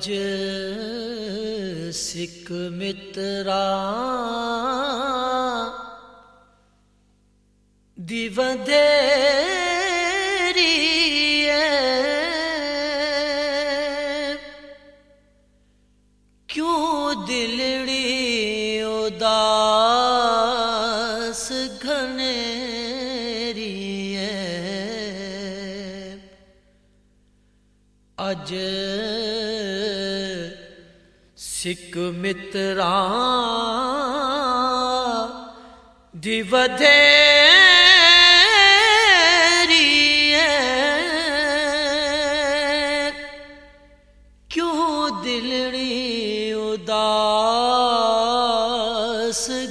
ج سکھ متر دوں دلی گھنی ہےج سکھ مترا دیری کیوں دلڑی اداس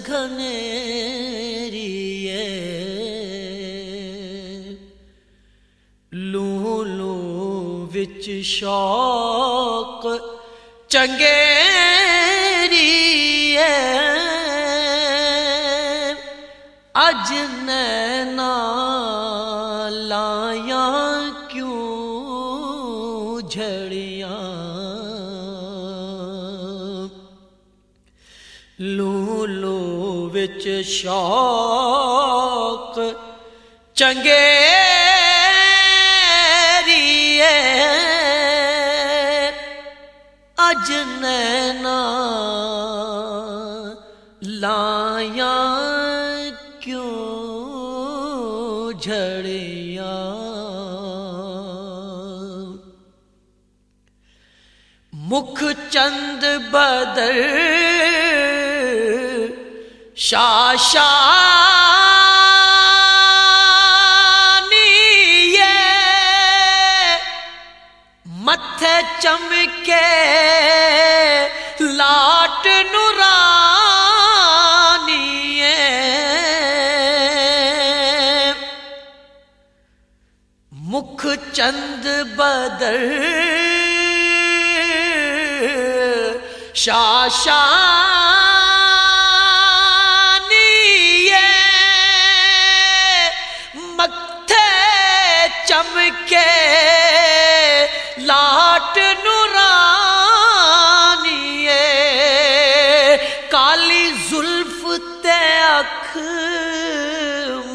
گھنیری لو لو وچ شو چنگیری اج نینا لایا کیوں جھڑیاں؟ لو لو وچ شوق چنگے اج نینا لایا کیوں جھڑیا مکھ چند بدر شاشا چمکے لاٹ نورانی مکھ چند بدر شاشا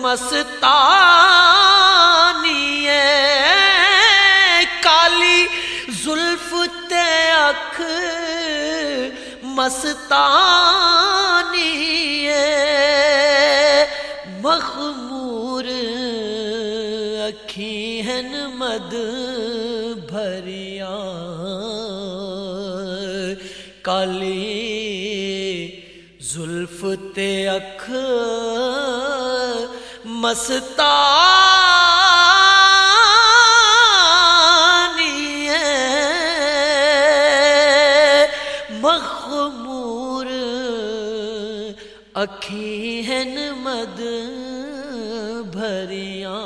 مستانی کالی زلف تے اکھ مستانی مخمور اکھی ہیں مد بھریا کالی زلف تے اکھ مستا مخمور اکھی ہیں مد بھریاں۔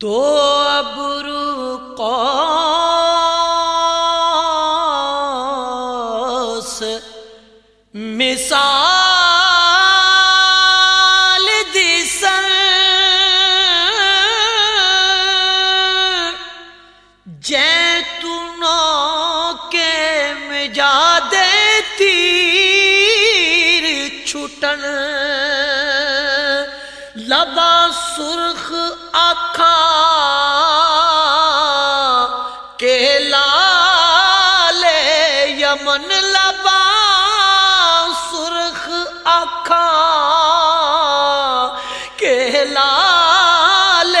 دو جیتونوں تیر چھٹن۔ لبا سرخ آخا کے لال یمن۔ لبا سرخ آخا کے لال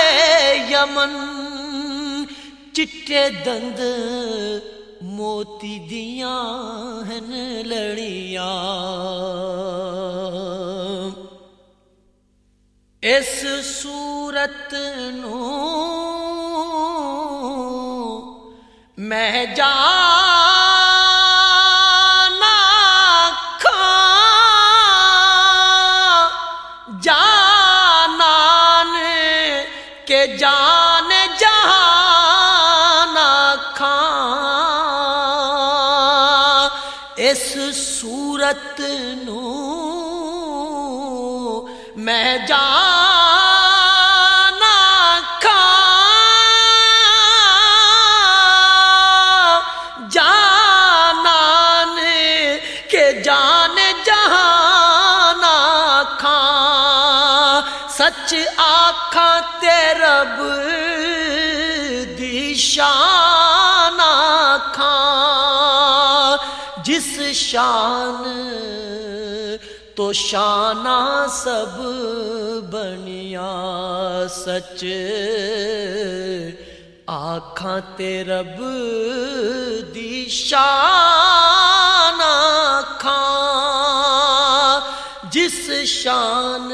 یمن۔ ਕੇ ਲਾਲੇ ਯਮਨ ਚਿੱਟੇ ਦੰਦ ਮੋਤੀ ਦੀਆਂ ਹਨ ਲੜੀਆਂ ਇਸ ਸੂਰਤ میں جانا کھا جانان جان جہانا سچ آخا تیرب دشانہ کھا جس شان تو شانہ سب بنیا سچ۔ آخان تیرب شان آخان جس شان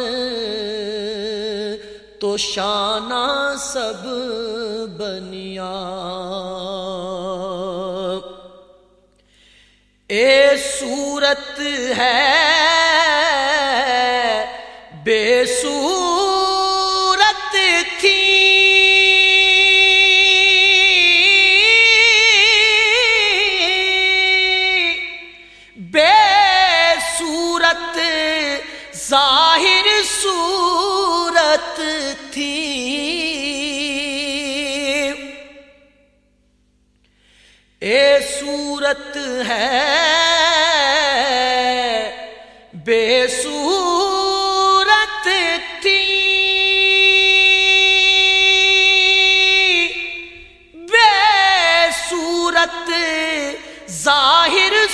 تو شانہ سب بنیا۔ اے صورت ہے صورت تھی۔ بے صورت ظاہر صورت تھی۔ اے صورت ہے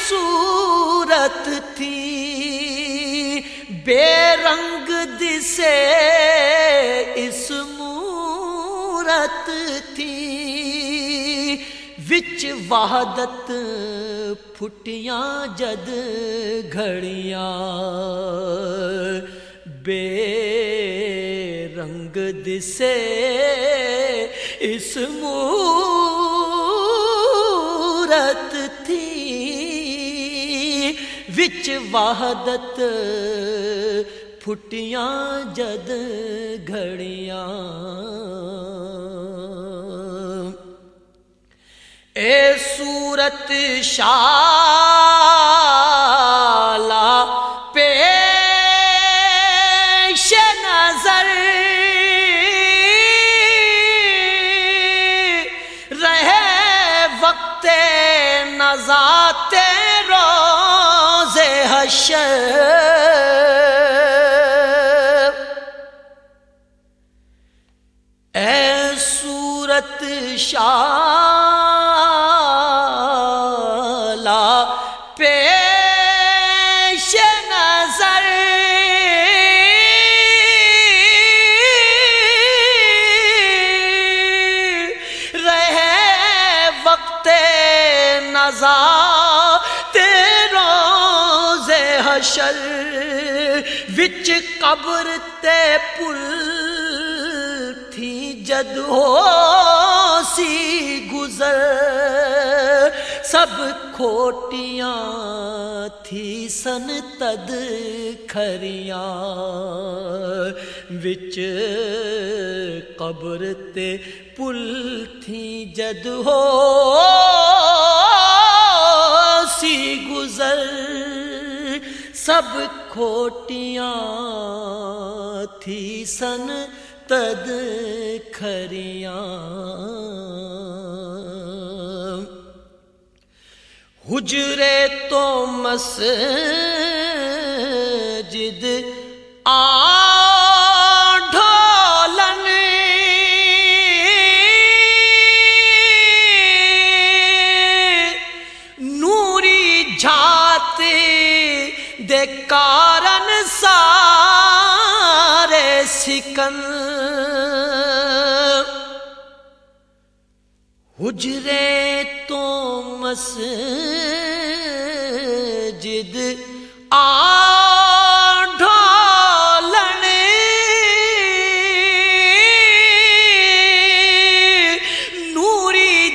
صورت تھی۔ بے رنگ دسے اس مورت تھی۔ وچ وحدت پھٹیاں جد گھڑیاں۔ بے رنگ دسے اس مورت وچ وحدت پھٹیاں جد گھڑیاں اے صورت شاہ حشر اے صورت شالا پیش نظر۔ رہے وقت نزا حشر وچ قبر تے پل تھی جد ہو سی گزر۔ سب کھوٹیاں تھی سن تد کھریاں۔ وچ قبر تے پل تھی جد ہو سی گزر۔ سب کھوٹیاں تھی سن تد کھریاں۔ حجرے تو مسجد آ سکن حجرے تو مسجد آ نوری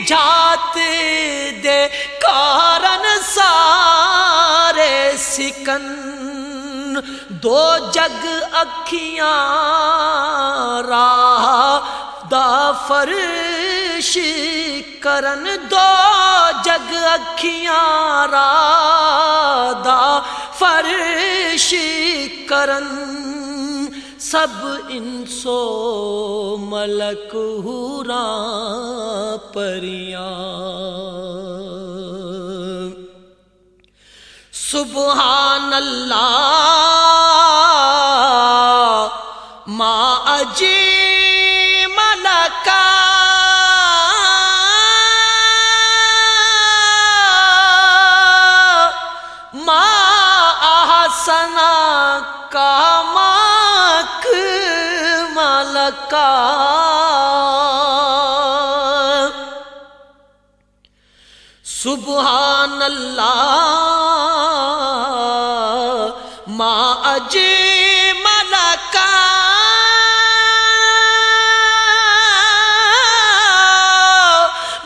کارن سارے سکن۔ دو جگ اکھیاں راہ دا فرش کرن دو جگ اکھیاں را دا فرش کرن سب انسو ملک ہورا پریاں سبحان اللہ ماں اجی ملکا ماں سنا کا مک ملکا۔ سبحان اللہ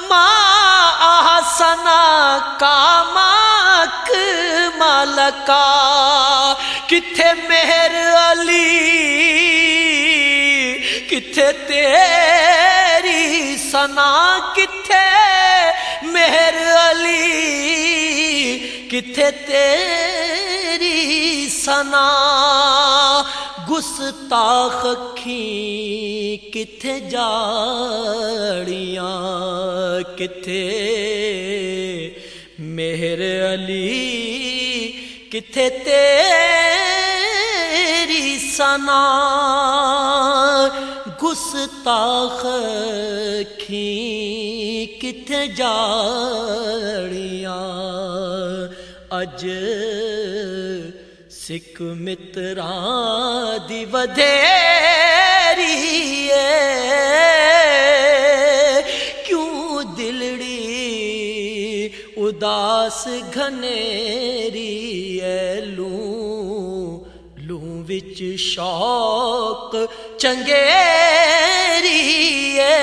ماں اجی کا کتھے مہر علی؟ کتھے تیری سنا کتھے مہر علی؟ کتھے تیری سنا گستاخ کھی کتھے جاڑیاں کتھے مہر علی کتھے تیری سنا گستاخ کتھے جاڑیاں۔ اج سکھ متران دی ودھیری اداس گھنیری ہے؟ لوں لوں وچ شوق چنگیری ہے۔